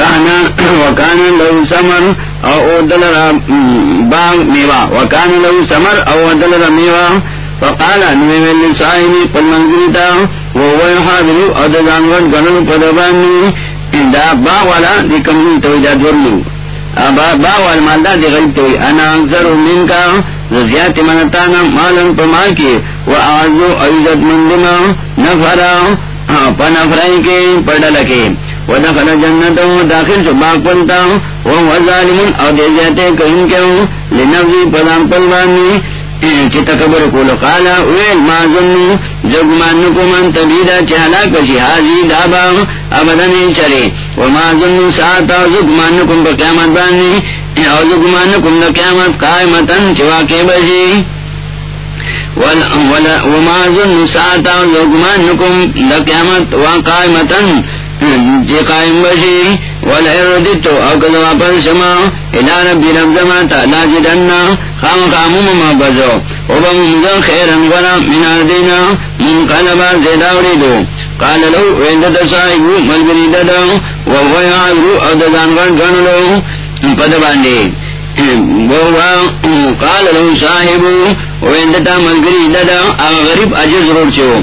وکانا وکانا لو سمر او دلرا باغ میوا وکانا لو سمر او دلرا میوا فقال نوی لسائنی پل منزلتا وهو يحاضر او دا زانوان گنن پدبانی دا باغ والا دی کمزی توجاد ورلو باغ والا مالدار دی غیب توی. انا اکثر من کا. زیادت منتانا مالا پمال کی و آعزو عزت مندما نفرا. پنفرائی کے پڑلکے ودخل جنته داخل شو، باغ پلتا وهو ظالم او دے جاتے کہیں کیوں لنفسی پدام پلوانی چی تکبر کولو قالا اویل ما ظنو جگمانکو من تبیدا چی حلاک بشی حاضی دابا ابدن چرے وما ظنو ساعتا جگمانکم پا قیامت بانی او جگمانکم دا قیامت قائمتن چی واقع بشی۔ وما ظنو ساعتا جگمانکم دا قیامت واقع جی قائم بشی ولردتو او کذا واپس شما، الى ربی رب زماتا لا جدنا خام خامو مما بزو وبا ممزن خیرا ولا من آدینا منقلبا زیداوری دو قال لو ویندت صاحبو ملگری ددو وهو یعبرو او دزانگان کنلو پد باندی قال لو صاحبو ویندتا ملگری ددو او غریب عجز روڑ چو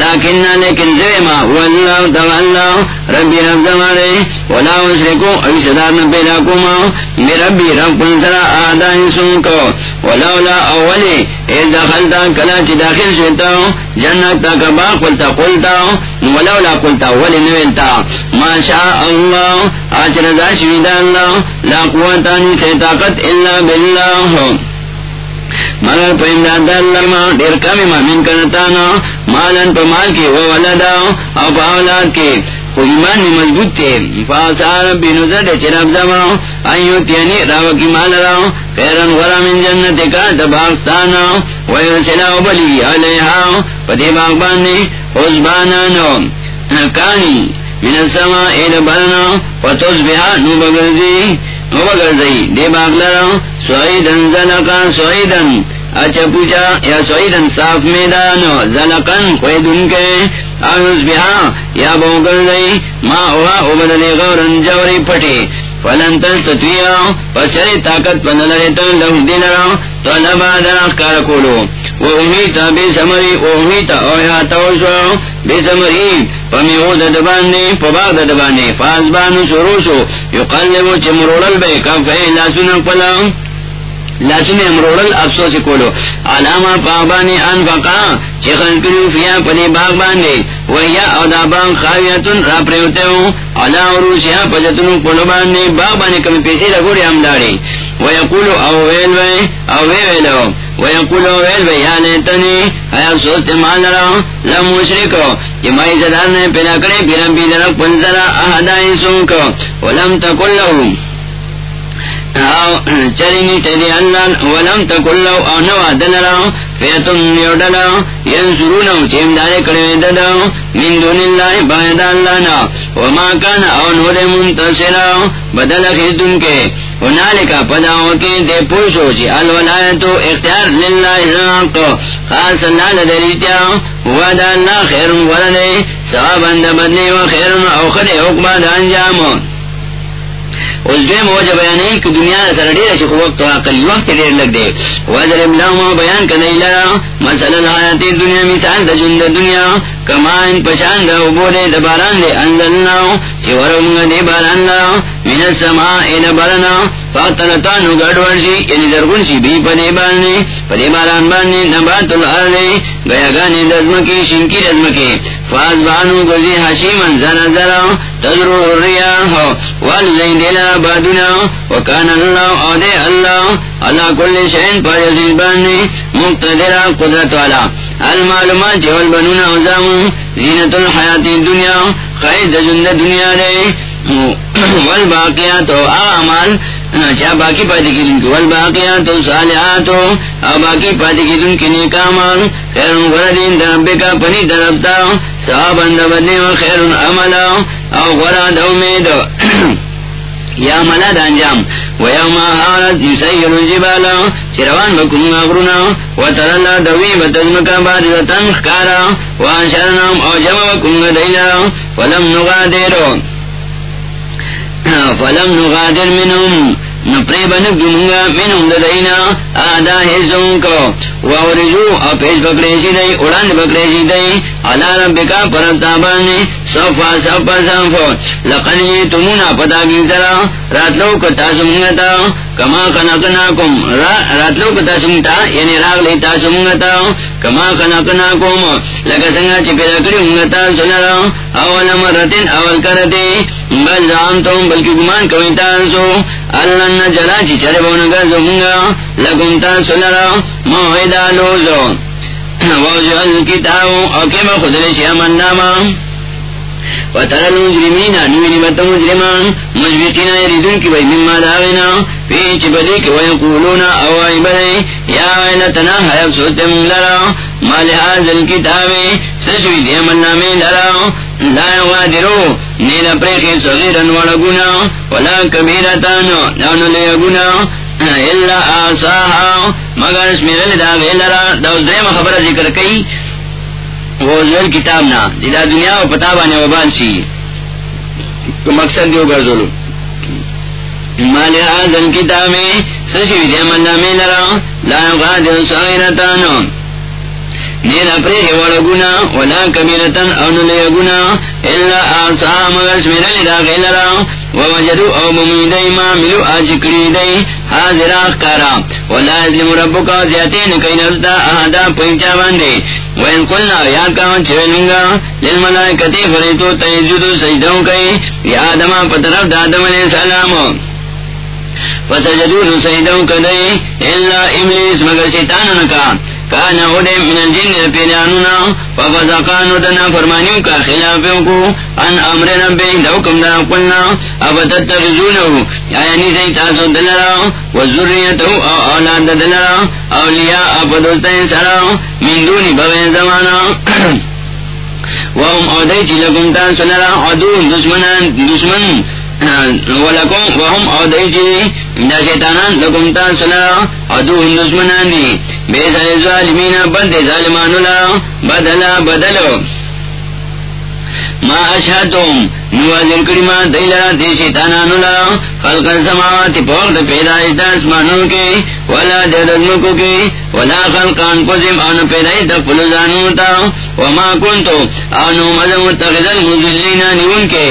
لیکن لیکن زیما هو واللہ تغاللہ ربی رب زمارے ولا اسرکو اوی صدار نپیدا کما می ربی رب کنترا آدائن سنکو ولولا اولی ایز دخلتا کلا چی داخل شوتا جنت تا کبا قلتا قلتا ولولا قلتا ولی نویلتا ما شاء اللہ آج رضا شوید اللہ لا قوتانی سے طاقت الا باللہ مگر پہ امداد اللہ ما دیر کمی ما من کنتانا مالن پہ مال کی و ولدا او پہ اولاد کی۔ ایمان میں مضبوط تھے۔ فاسار بینو زد چراب زما۔ ایو تیانی راو کی مال راو خیرن غرا من جنت کا دباغستانا ویرسلا بلی علیہا۔ پتی باغبانی حزبانانو کانی من السماء ایل برنا فتوز بها نو بگرزی دے بگرزی دی باغ لراو سوئیدن زلقا سوئیدن اچھا پوچھا. یا سوئیدن صاف میدان. زلقن خویدن کے. آنوز بها یا بوگر دی ما اوہا اوبدلی غورن جوری پٹی فلن تستطيع، فشر طاقت پندلریتا لہو را طلبا درخ کارکولو و امیتا بی سمری و امیتا اویا توسو بی سمری پمیو ددبانی پباغ ددبانی فازبانو سروسو یقلبو چی مرولل بے کفے لاسونا پلاو لاسن امروڑل افسوس کولو. علامہ پابانی انفقا چخن کریو، فیا پدی باغ باندے. ویا او دا باغ خاویتن را پریوتے ہوں. علا عروسیا پجتنو پلو باندے. باغ باندے کمی پیسی لگوڑی ہم داری. ویقولو، او ویل وی او وی ویلو. ویقولو ویل وی یا لیتنی. ہے افسوس تمال لرا لم مشرکو. کہ مائی زدار نے پیدا کرے پیرم پیدرک پنزرا احدائی سنکو ولم تکل لہو چرینی تیری اللہ، ولم تکلو او نوا دلرا فیتم چیم دارے من دون اللہ باید اللہ نا، وما کان او نور بدل خیدن کے ہنالکا پداو کے دے پوشو چی جی، الولایتو اختیار للہ خاص اللہ لدریتیا ودا اللہ خیر ورنے ثوابند بدنے و خیر او خد حکمہ دا اس دے کہ دنیا سر ڈیر وقت عقل وقت دیر لگ دے وزر بلاہما بیان کرنے لرا مسئلہ الحیات دنیا، مثال دا جند دنیا. کمان پشان دا عبور دا باران دے انزلنا چی ورمگ دے باران دا من السماء فاقتلتانو گڑ ورشی یعنی درگن شی بھی پدے بارنے پدے باران بارنے نبات الارد گیا گانے دزمکی شنکی دزمکی فاز بانو گزی حشیمن زنا زرا تذرو الریاح والزین دیلا بادنا وکان اللہ او اللہ اللہ کل شہن پر یزید بارنے مقتدرہ قدرت والا۔ المعلومات جول بنون اوزام زینت الحیات دنیا خیر جند دنیا دے۔ والباقیات و اعمال ہاں، چا باقی پاتی کی دن کی؟ والباقیات صالحاتو، او باقی پاتی کی دن کی نیکامان، خیرن غردین دربی کا پنی دربتا صحابن دبدنی و خیرن عملا او غرد امید یا ملا دا انجام، و یوم حالت یسیر الجبالا چروان بکم غرونا و ترلا دوی بتزمکا بارزتن خکارا و انشرنام او جمع بکم دیلا فلم نغادرو. فلم نغادر منهم. نپری بن گمگا من آدھا حصوں کو وورجو اور پیش پکڑے سی دئی، اڑان پکڑے سی دئی رب کا پرتا سوفا یہ تمنا پتا کی طرح رات لو کتا سمگتا کما کنکنا کم رات لو کتا سمتا یعنی راگ لیتا سمگتا کما کنکنا کم لگا سنگا چپی رکڑی ہنگتا سنرا۔ اول مرتن اول کرتے بل زام تم بلکہ گمان کوئی تاسو۔ اللہ جلا چی چرے بونگا زمونگا لگم تا سنرا موعدہ لوزو ووزو الکتاو اوکے با خدر شیامن ناما وترى المجرمين نوين مجرمان مجبتين يريدون كي بي مما داغنا في ويقولون او يا ويلتنا هيا بسوت من لرا ما لهذا الكتاب نامي لرا لا يغادروا نيلا بريخي صغيرا ولا كبيرة آساها مگر خبر ذکر کئی. وہ زل کتاب نا. جدا دنیا و پتا بانے وبان سی. تو مقصد دیو گر زلو مالی آزن کتاب میں سشی ویدی من نامی لرا. لا یقادر صغیرتانو نینا پریخ ورگونا ولا کبیرتن او نلیگونا الا آسا مگر سمیرا لدا غیلرا ووجدو او بمیدئی ما ملو آچکری دئی حاضر آخکارا ولا ازلم ربو کا زیادین کئی نفتا آہدا پہنچا باندے. وین قلنا یا کان چویلنگا للملائکتی فریتو تیجدو سجدوں کئی یا آدم پترف دادم علیہ السلام. فسجدو سجدوں کدئی الا ابلیس مگر شیطان نکا. کان اودے من الجن پیرانونا ففزقانو دنا فرمانیو کا خلافیوں کو ان امر ربی دو کم دا قلنا اب تتخذونو یعنی سی تاسو دلرا وزریتو او اولاد دلرا اولیاء اپ دوستین سرا من دونی بغیر زمانا وهم اودے چی لکم تاسو لرا عدو دشمنان دشمن ولکم وهم او چی دا شیطانان لکم تاسلا لرا عدو دشمنان دی بیس ظالمین بند ظالمانو لا بدلا بدلو. ما اشهدهم نوازر کریما دی شیطانانو خلق السماوات پوقت پیدایش دا اسمانو کے ولا کے ولا آنو پیدایش دا فلزانو تا، وما کنتو، آنو نیون کے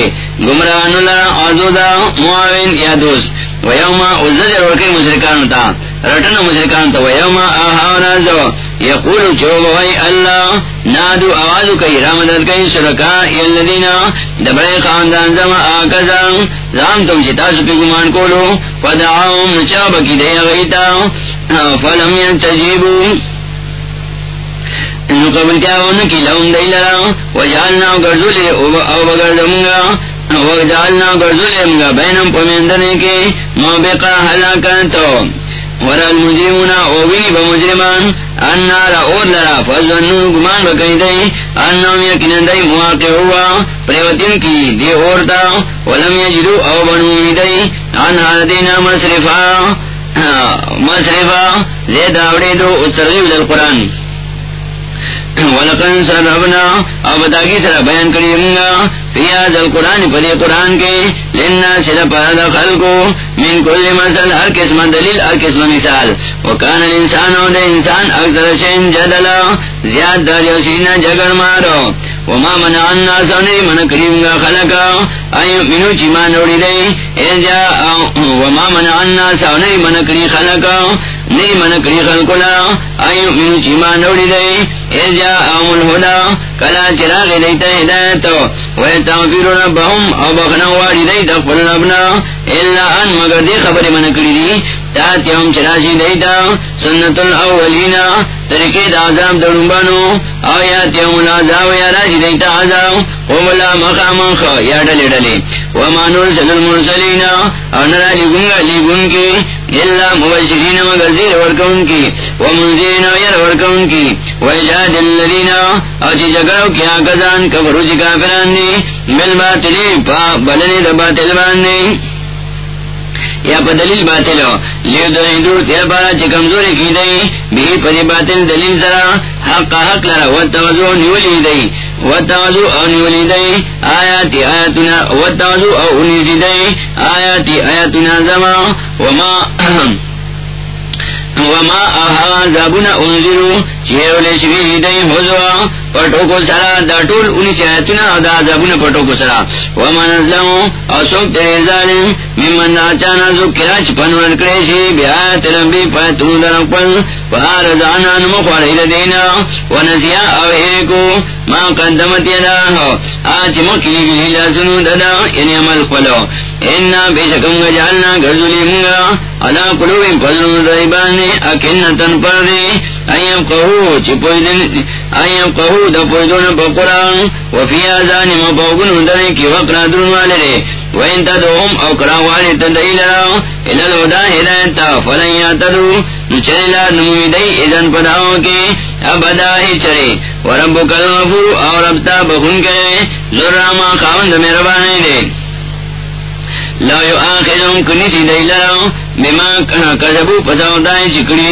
گمرانو آزو دا معاون یا دوست ویوما عزت مشرکانو تا۔ رٹن مشرکان تا ویوما آہاونا زو یقولو چوب وی اللہ، نادو آوازو کئی رامدد کئی شرکائی اللذینا دبرے خاندان زم آکزان زام تم چتاسو پی گمان کولو فدعاهم نچاب کی دے غیتا. فلم ینتجیبو انو قبل کیا ہونا کی لهم دی لرا. وجعلنا گرزولی او بگردمگا وجعلنا گرزولی مگا بینم پمیندنے کے. موبقا حلاکتو. ورا المجرمون اوبینی با مجرمان انارا اور لرا فظنو گمان بکنی دی انام یکنن دی مواقع ہوا پریوتن کی دی اورتا ولم یجدو او بنومی دی انہا دینا مصرفا مصرفا زید آوڑی دو اترغیب للقرآن ولقن سربنا ابدا کی سر بیان کری منگا. فیاض القرآن، پدی قرآن کے. لینا سر پرد کو من کل مسل ہر قسم دلیل، ہر قسم مثال. وکان الانسان او دے انسان اکثر شین جدلا. زیاد در یوسینا جگر مارو. وما منع الناس انی من کریم گا خلقا ایو منو چی ما نوڑی دے؟ ایجا وما منع الناس انی من کری خلقا نی من کری خلقلا ایو منو چی ما نوڑی دے؟ ایجا آم الہدا. کلا چراغ دیتا ہدایتو ویتاغفیر ربهم او بخنا واری دیتا قل ربنا الا ان مگر دی خبر من کری دی. تاتیهم چراسی دیتا، سنت الاولین. طریقے دا عذاب درنبانو آیاتیهم العذاب یا راسی دیتا عذاب. وملا مقام خا یا ڈلے ڈلے ومانور سل المرسلین. اور نرا لگن گا لگن کی. اللہ مبشرین مگر زیر ورکون کی. ومنزین یر ورکون کی. ویجاد اللذین اور چی جگرو کیا کزان، کبرو چی کافران دی. بالباطلی پا بلنی دباطل باندی. یا پا دلیل باطل لیو دو تیر پارا چی کمزوری کی دئی بھی پری باطل دلیل سرا حق حق لرا. واتوزو نیولی دئی واتوزو او نیولی دئی آیاتی آیاتنا واتوزو او نیولی دئی آیاتی آیاتنا زما. وما وما اها زابنا انزلو چیرو لشوی دئی حضوا پٹو کو سرا، دا ٹول انی شایتنا دا زابنا پٹو کو سرا۔ وما نظلمو او سوک ظالم، ممن دا چانا زکرا چپنور کریشی بیایت ربی پاتو در پل فار زانا نمخوار دینا ونسیا او ایکو، ما قدمت یدا آچ مکی گلی لسنو ددا یعنی عمل قلو اینا بیشکم گجالنا گرزولی منگا علا قلوبی پزنو ریبانی اکنتن پر ایم قهو چی ایم دا پا قرآن وفی آزان مپوگن کی وقرا والے وین او لراو الالودا ہدایتا فلن یاتدو کے. ابدا ہی چرے. ورب کلمفو او ربتا بخون کرے. ذراما خاوند میربانے دے. لا یو آخرم بما کذبو پساو دائی چکڑی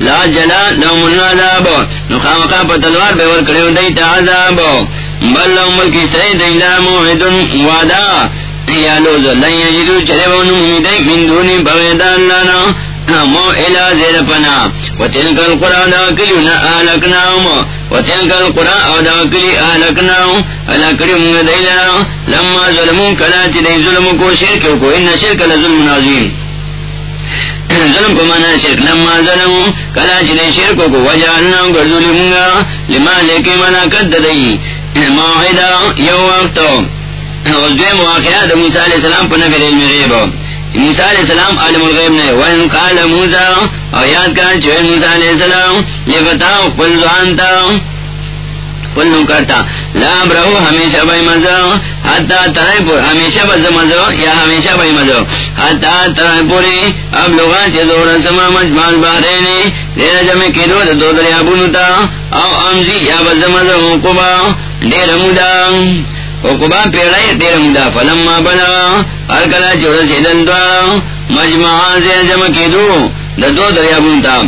لا جلا لهم العذاب نخامقا پتلوار بیور کڑیو تا عذاب بل لهم ملکی لا موعدن یا لوز لن یجدو چلے من دونی مو الى زیر پنا دا او دا لما ظلمون کلا چی ظلم کو شرکو کو ان شرک لظلم نازیم ظلم کو مانا شرک، لما ظلم کلا چی دی شرکو کو وجعلنا گرزولی منگا لما لیکی منا کد دی موعدا یو وقتو۔ موقعات موسیٰ علیہ السلام پر نفر علم غیب۔ موسیٰ علیہ السلام عالم الغیب نے، وَإِن قَالَ موسیٰ اور یاد کر چوئے موسیٰ علیہ السلام یہ بتاؤ قل زوانتا قل نکرتا لا برہو ہمیشہ بائی مزو۔ حتی ترائی پور ہمیشہ بز مزو یا ہمیشہ بائی مزو۔ حتی ترائی پوری، اب لوگا چے دور سما مجمال بحرینی دیر جمع کی دو دو دریا بونتا او امزی جی یا بز مزو قبا، دیر مودا۔ حکبا پیڑائی دیر مدا فلما بنا ہر کلا چور سے دندوا۔ مجمع سے جمع کی دو دو دریا بنتا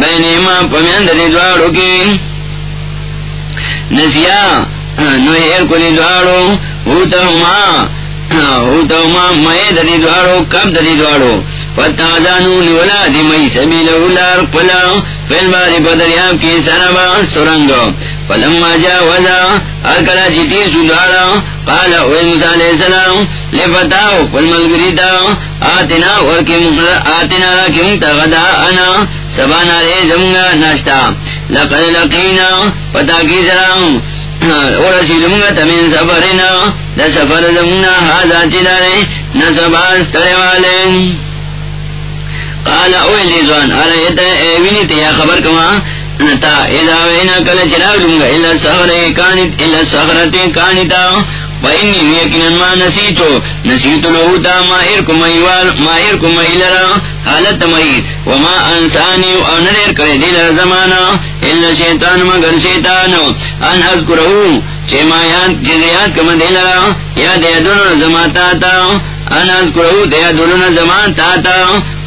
بین ما پمین دری دوارو کی۔ نسیا نو ہیر کو دوارو ہوتا ہما ہوتا ہما مئے دری دوارو کب دری دوارو. فتازانو نولا دی مئی سبیل اولار پلا فیل باری بدریاب کی سربا سرنگو فلما جاوزا اکلا جتی سدارا قال اوی موسیٰ علیہ السلام لفتاو فالملگریتا آتنا ورکی مخلا آتنا راکی مکتا انا سبانا رے زمگا ناشتا لقد لقينا فتاكي سلام ورسید منگا تمین سفرنا. لسفر لمنا هذا حاضا چدارے نسبا سترے والے قال اوی لیزوان ارائیتا ایوینی تیا خبر كما. نتا اذا وينا کل چراغ لنگا الا سخرے كانت الا سخرتے كانتا. وإني يكن ما نسيتو نسيت له تا ما إركم أيوال ما إركم حالت مئيت وما أنساني وأنرر كردل زمانا إلا شيطان مگر شيطان. أن أذكره. چما یاد جزیات کم دلرا یا دیدون زماتا تا انا اذکرہو دیدون زماتا تا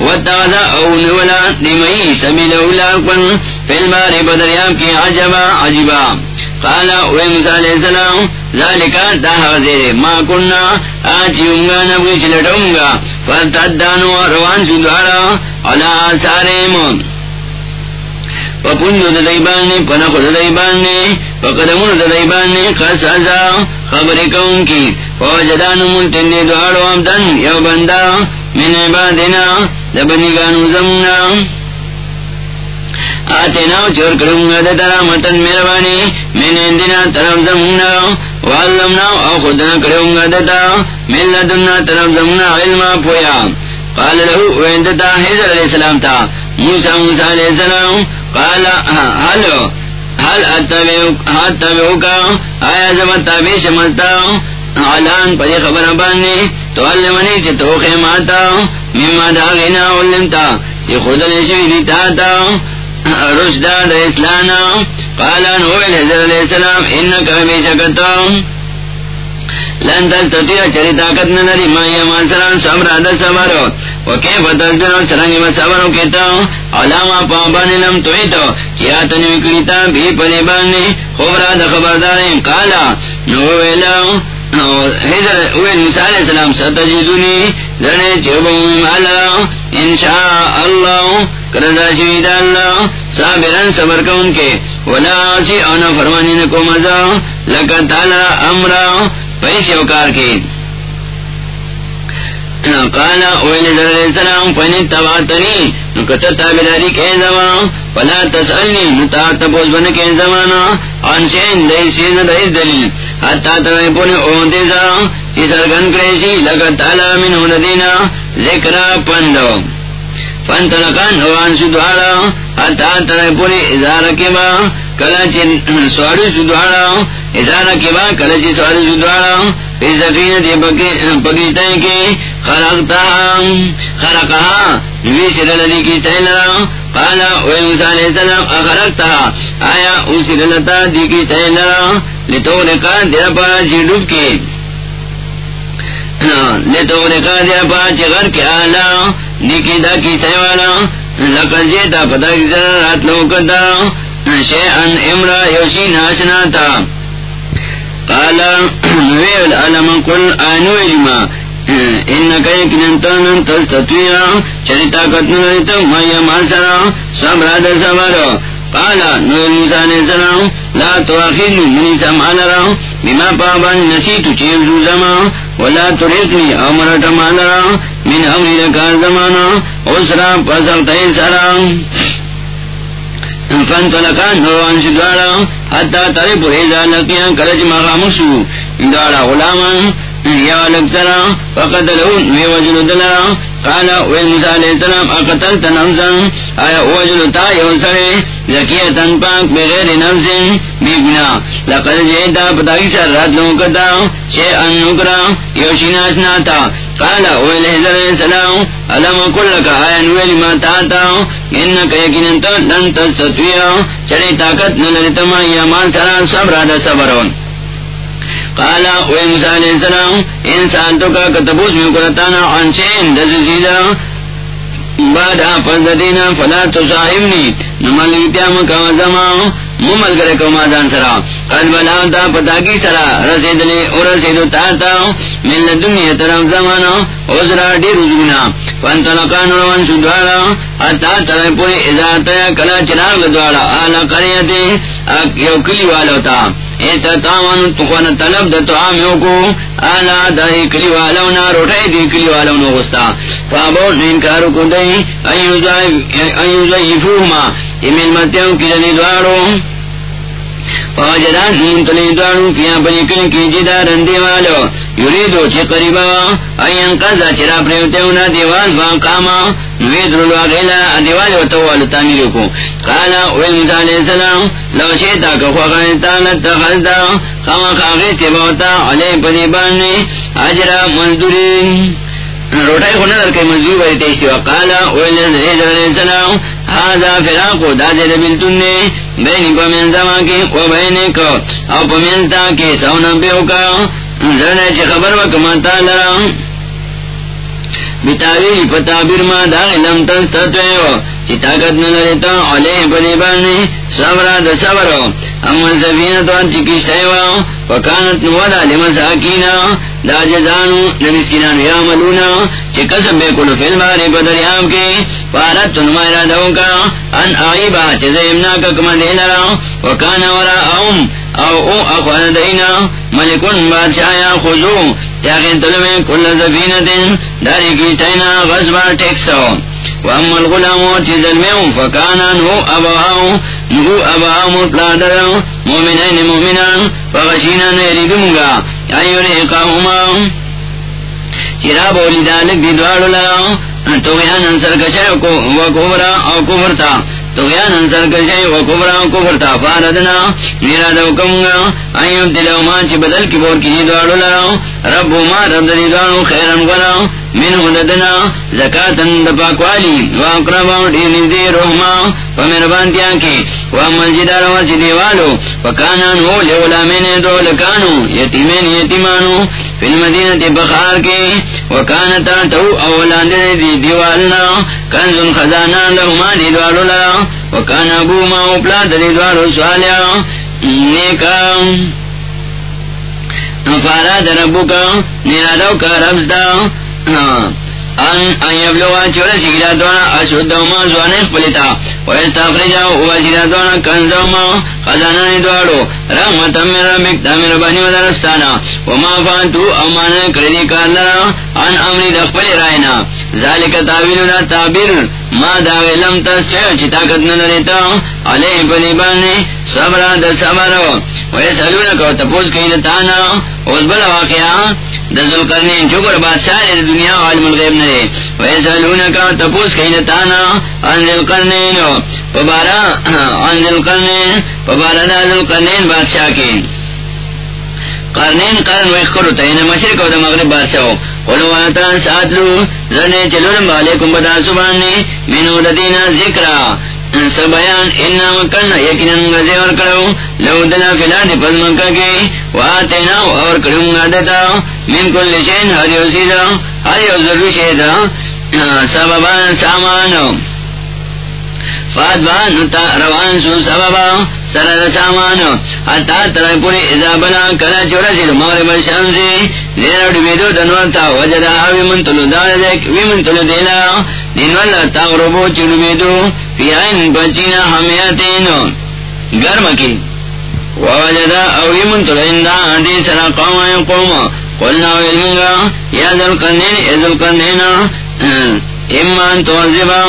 واتغذا او نولا دیمئی سبیل اولاکن فی البار بدریاب کی عجبا عجبا قال اوی موسیٰ علیہ السلام، ذالکا دا حضر ما کننا آچیونگا نبوی چلٹونگا فتدانو روان سدوارا علا آثاریم. پپنجو ددائبانی پنخو ددائبانی پقدمون ددائبانی خس ازا خبری کون کی. فوجدانو منتندی دوارو عمدن یو بندا من عبادنا دبنگانو زمنا. آتے ناو چور کروں گا ترا متن مہربانی میں نے دینا طرف زمنا واللمنا او خودنا کروں گا دتا مل دنا طرف زمنا علم پویا۔ قال له وینتا حضر علیہ السلام تا۔ موسیٰ موسیٰ علیہ السلام۔ قال حلو حل اتبعوکا آیا زمان تابع شملتا۔ علان پدی خبر باننی تو علمنی چی توخی ماتا مما داغینا علمتا چی خود لیشوی دیتا تا۔ رشدہ دا اسلانا قالا نویل حضر علیہ السلام، انکا بیشکتا لن تستطيع چری طاقت نلری ما یمان سران صبر دا صبر. وکیف تصبر سرنگی ما صبر کتا علاما پابان لم تویتو. چیا تنوی کلیتا بھی پلی بانی خبرا دا خبرداریم قالا نویلا حضر السلام چوبوی مالا انشاء اللہ کردا شوید اللہ صابرن صبر کون کے ولا سی اونا فرمانی نکو مزا لکا تالا امرا پیسے اوکار کے۔ قال اویل علیہ السلام فنی تباتنی. نکتا تابداری کے زمان. فلا تسألنی. نتا تپوز بن کے زمانا عن شین دی سیز دیز دلیل. حتی ترائی پونے اون دیزا چی سرگن کریشی. لگا تعالی من ہوندینا ذکر پندو. فانتلقان اوان سدوارا حتی ترائی پونے ازار کے با کلا چی سواری سدوارا ازار کے با کلا چی سواری سدوارا فی کی آیا اوسی رلتا دی کی تیلرا چی ڈوب کی لتورکا دیر پا چی غر کی آلا دی کی دا کی جیتا پتا رات شیئن امرا یوشی ناشنا تا. قالا نویل، علم قل آنو علما انکا تستطویا ماسرا. قالا موسیٰ علیہ السلام، لا تواخذ منی سمالرا بما پابان نسیتو چیز زمان ولا تریقنی امرت مالرا. من امری لکار زمانا. اسرا پسخت سرا. فانطلقان نوان شدوارا حتی طرف ایزا لقیان کرج مغامسو دارا غلامان یا لکسرا فقتلون وی وجل دلرا قالا وی موسیٰ علیہ السلام اقتلت نفسا آیا وجل تا یوسر زکیتن پاک بغیر نفس بی گنا لقد جیتا پتاکی سر رات لوکتا شے ان نکرا یوشناسنا تا قال اول حضر السلام علم اقول لك آئین ویلی ما تاتا؟ انکا یقین یکننتا لن تستطویا چلی طاقت نلرتما یا مان سرا صبر دا صبرون قال اول موسیٰ علیہ السلام، انسان تو کا کتبوز میں کرتانا عنشین دس سیدہ بعد آفز دینا فلا تو صاحبنی نمالی پیام کا زمان. ممل کرے کو مادان سرا. قد بلاتا پتا کی سرا. رسید لی اور رسیدو تاتا من دنیا طرف زمانا اوزرا دی رجونا فانتلقان روان سدوارا حتا ترے پوری ازارتا کلا چراغ دوارا. آلا قریتی اک یو کلی والا تا تاوان تخوان طلب دا تعامیو کو آلا دا اکلی والاونا روٹائی دی اکلی والاونا غستا. فابوت انکارو کو دائی، ایو زیفو ما امیل متیو کی جنی دوارو. فوجدان منتلی دوارو کیا پنی کلی کی جدا رندی والو. یریدو چی قریبا این قضا چرا پریوتیونا دیواز باقاما نوید رلو غیلا، دیواز و توالو تعمیرو کو. قالا ویل موسیٰ علیہ السلام، لو شیطا کخوا کخوغانتا لتخذتا خما خاغیتی باوتا علی پنی بانی عجرا مزدورین روٹائی خونه در که مزدور بری تیشتی وقالا ویل علیہ السلام هذا فراقو دا دے بلتن نے بینی پمین زمان کی و بینی کو او پمین تا کی سونا بیو کا، زرنے چی خبر وکمتا لرا. بتاویل پتابیر ما دا علم تستطویو چی طاقت نلرتا علیہ پدیبانی صبرا دا صبرو اما سفینتوان چی کشتایو وکانت نوادا دا جزانو چی قسم بے کلو فی الباری فارت کا، ان آئیبا چی زیمنا ککم دیلرا وکانا ورا اوم او او اخوان دینا ملکن طلبیں کل داری ٹیکسو واما الغلامو چی ظلمیو فکانا نو ابواو نو ابواو مطلادر مومنین مومنان فغشینا نیریدمگا ایو ریقاہما چرا بولی دالک دی دوارو لگاو تو غیان انسر کشای و او کفرتا تو انسر کشے و کبرا کفر تا میرا دو کمگا دلو چی بدل کی بور کی دوارو لراو، رب ما رب دلی دوارو خیرن گراو من حددنا زکاتن دپاکوالی و اقرباو دینی دی روحما و مربانتیا کی، و مسجدار جی و چی دیوالو، و کانان ہو لیولا من دو لکانو یتیمین یتیمانو فی المدینة بخار کی وکانتا تو اولان دی دیوالنا کنزن خزانا لہما دی دوارو لرا وکان ابو ما اپلا دی دوارو سوالیا، نیکا فارا دربو کا نیرادو کا ربزدا ان یبلوا چورا سیگرا دونا اشودو ما زوانے پلیتا۔ ویستافرجا واسیرا دونا کنزو ما خزانانی دوارو۔ رحمتا میرا مکتا میرا و درستانا۔ وما فانتو، امانا کردی کارلرا ان امری دخپل رائنا ذالک تاویلونا تابیر، ما داوی لم تستیو چی طاقت ندریتا۔ علیہ پلی بانی صبرا در صبرو ویسالونکو تپوس کئی لتانا اوز بلا واقعا دزل کرنے چکر بادشاہ دنیا عالم الغیب نرے ویسالونکو تپوس کئی لتانا انزل کرنے پبارا انزل کرنے پبارا دازل کرنے بادشاہ کے قرنین قرن ویخکرو تین یعنی مشرک و دا مغرب بادشاہو. قلو آتا ساتلو زرنے چلورم علیکم بدا سبانی منو لدینا ذکرہ سبیان انا مکن یقینا غزی اور لو دلا فلا دی پد مکہ کے واتینا اور کرو غدتا من کل شین ہر یو سیدا ہر یو ضرور شیدا سببان سامانو۔ فاتبا نتا روان سو سببا سرد سامانو۔ حتا ترائی پوری ازا بنا کلا چورا سید مغرب الشمسی لینا ڈبیدو دنوانتا وجدہ وی منتلو دار دیکھ وی منتلو دینا دینوالا تغربو چلوبیدو فی عین بچینا حمیاتینو. گرم کی. ووجدہ اوی منتلو اندہ آدی سرا قوم آئی قوم قلنا ویلنگا یا ذل قرنین یا ذل امان توزبا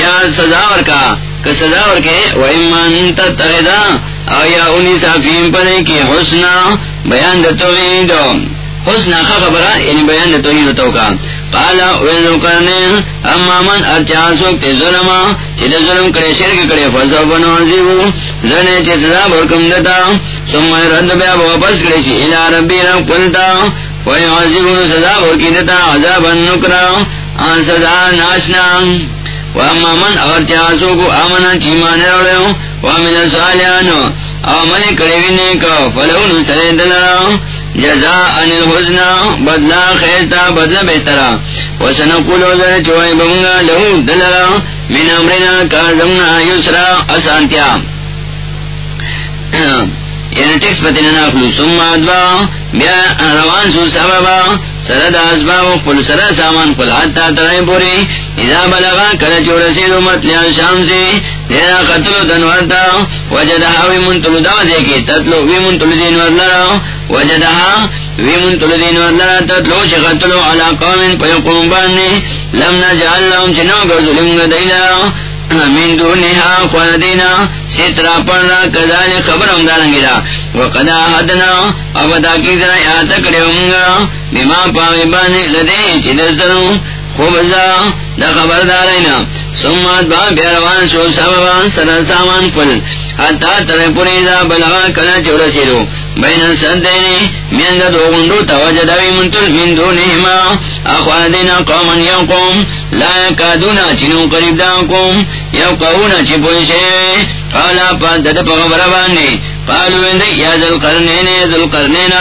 یا سزاور کا. کسداور کے و امان تتغدا او یا انی صافیم پدے کی حسنا، بیان دا توحید حسنا خبرہ یعنی بیان دا توحید تو کا قالا ویزو کرنے، اما من ارچاسوک تی ظلما چی ظلم کرے، شرک کرے فضو بنو عزیبو زنے چی سزا برکم دتا، ثم رد بیا واپس کرے شی الى ربی رب قلتا وی عزیبو سزا برکی دتا عذابا نکرا آن سزا ناشنا. واما من اور چاسو کو آمنا چیمان روڑے ہوں وامن سالیانو آمن کریوینے کا فلون سریدنا جزا ان الحسنا بدلا خیرتا بدلا بہترا کلو ذر چوائی بمگا لہو دلرا۔ من امرنا کارزمنا یسرا اسانتیا یعنی ٹیکس پتی ناخلو. سم ادبا، بیا روان سو سببا. سرد اسباب پل سر سامان پل حتا ترائی پوری. اذا بلغا، کل چوڑ سیدو مطلع شام سے دینا قتلو دنورتا وجدہا وی منتلو دا دیکی، تتلو وی منتلو دینور لرا. وجدہا وی منتلو دینور لرا، تتلو چی قتلو علا قومن پی قوم باننی لم نجعل لهم چنو گرزلنگ دیلا من دونها خواندینا سترا پرنا کذانی خبر امدارنگی دا. وقدا حدنا ابدا کی ذرا یاد کرے ہونگا بما پاوی بانی لدے چی دستنو. خوب ازا دا خبردار اینا سمات با بیروان شو سببان سر سامان پل. حتا تر پوری دا بلغا کنا چورا سیدو بین سدینی من دو گندو منتل من دینا قوما یو لا یکادونا چنو قریب دا قوم یو چی پوشے. قالا قالو یا ذل قرنین ذل قرنین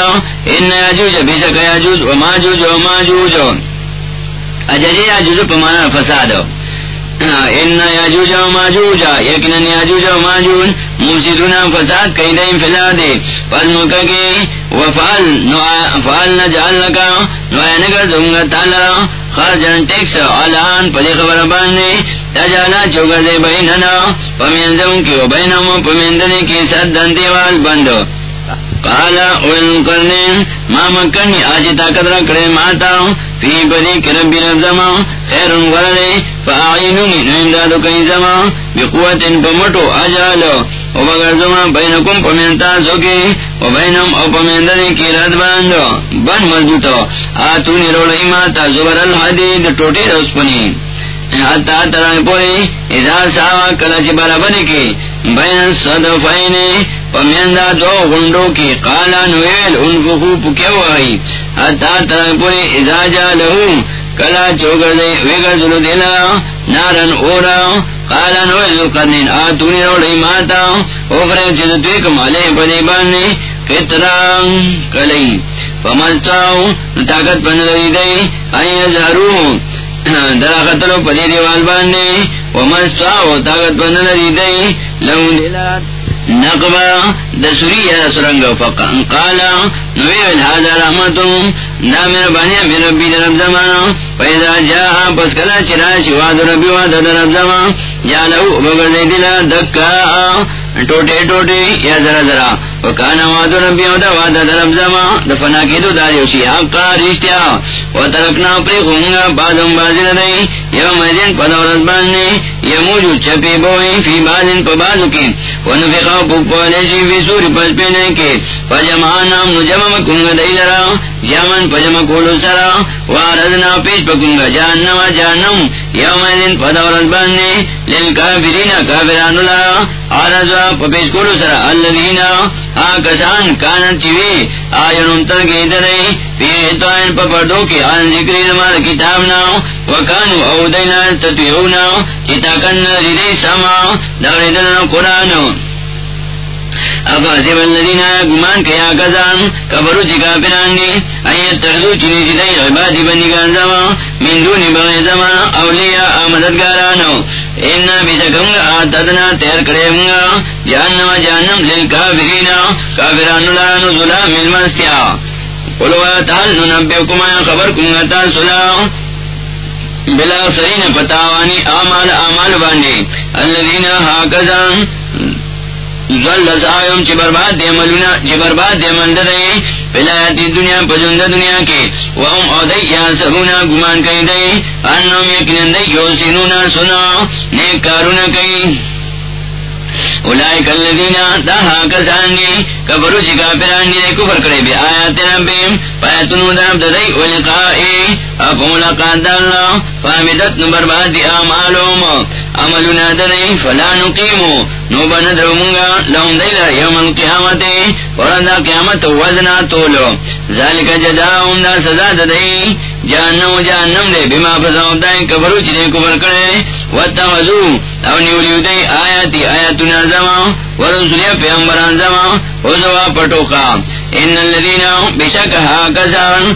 ان یاجوج بیشک یاجوج ماجوج و یاجوج فسادو ان یاجوج و ماجوج یکنن یاجوج و ماجوج مفسدون فساد کئی دائم فلا دے فالمکہ کی وفال فال نجعل لکا نوائے نگر دنگا تالا خرجن ٹیکس علان پلی خبر باندے تجالا چوگر دے بیننا پمیندن کی و بینم پمیندن کی سدن دیوال بندو قالا اوین کرنے مکنی طاقت رکھڑے ماتا فی بری کربی رب زمان خیرن غرلے فاعینونی نویندادو کئی زمان بقوت پمٹو، اجالو۔ و بگر بینکم پمینتا سوکی و بینم او پمیندنی کی رد باندو۔ بن مضبوطو۔ آتونی رول ایماتا زبر الحدید، ٹوٹی روز پنی۔ پوری ساوا کلچ برابر کی بین صدفین پمیندا دو غنڈو کی کالا نویل، ان کو خوب کیا ہوئی حتا تر پوری ازا جا کلا چوگر دے ویگر زلو دیلا نارن اورا کالا نویل کرنین، آتونی روڑی ماتا اوکرے چیز توی کمالے پدی باننے کترا کلی۔ فمستاو طاقت پندری گئی این زہرو درا قتلو پدی دیوال باندے ومستاو طاقت پندری گئی نقبا دسوری یا سرنگ فقان قالا نوی الہذا رحمتم دا میرا بانیا میرا ربی در رب زمان پیدا جا پس کلا چرا شواد ربی واد در رب زمان جا لہو بگر دیدلا دکا ٹوٹے ٹوٹے یا ذرا ذرا وکانا واد ربی واد واد در رب زمان. دفنا کی دو داری اسی حقا رشتیا. و ترکنا پری خونگا. بازم بازی رئی یوم دین پدورت باننے یموجو چپی بوئی. فی بازن پا بازو کی. و نفقا ونفقا پوپولیشی فی سوری پس پینے کے فجمعانا مجمع کنگا دیلرا جامن پجمع کولو سرا. واردنا پیش پکنگا جہنم جہنم. یوم دین پدورت باننے للکافرین کافران اللہ آرزوا پپیش کولو سرا. اللذین آکسان کانت چوی آئینم ترکی درئی پی اتوائن پا پردو کی آن ذکری دمار کتابنا وکانو او دینا تتویونا چتا کن ریدی سما دغریدن قرآنو. افاسب الذین گمان کیا کزان کبرو چکا پرانی ایت تردو چنی چیدائی عبادی بندگان زمان من دونی بغی زمان اولیاء آمددگارانو. اینا بسکم آتدنا تیر کریم گا جہنم جہنم للکافرین کافران مل مستیا المستیا قلوا تحل ننبیکما خبر کنگا تال سلا بلا سرین پتاوانی آمال آمال باندی اللذین حاکزان ظل چی برباد دے ملونا چی برباد دے مندرے پلایتی دنیا پجند دنیا کے۔ وهم او یا سبونا گمان کئی دی انہم یکنن دی یو سنونا سنا، نیک کارونا کئی۔ اولائک اللذین دہا کسانی کفرو چکا پرانی دے، کفر کرے بی آیات ربیم۔ پایتنو دام ددائی ولقائی اپو لقاد اللہ فامدت نبرباد دی آمالوم۔ عملنا ددائی فلا نقیمو نو بندرو منگا لهم دیلا یوم القیامت ورندا قیامت وزنا تولو ذالک جداؤم دا سزا ددائی جہنم جہنم دے بیما فضاؤ دائیں کفرو چلے کفر کرے واتخذو او نیولیو دے آیاتی آیاتنا زمان ورسولی پیغمبران زمان وزوا پٹوکا ان اللذین بشک ہا کسان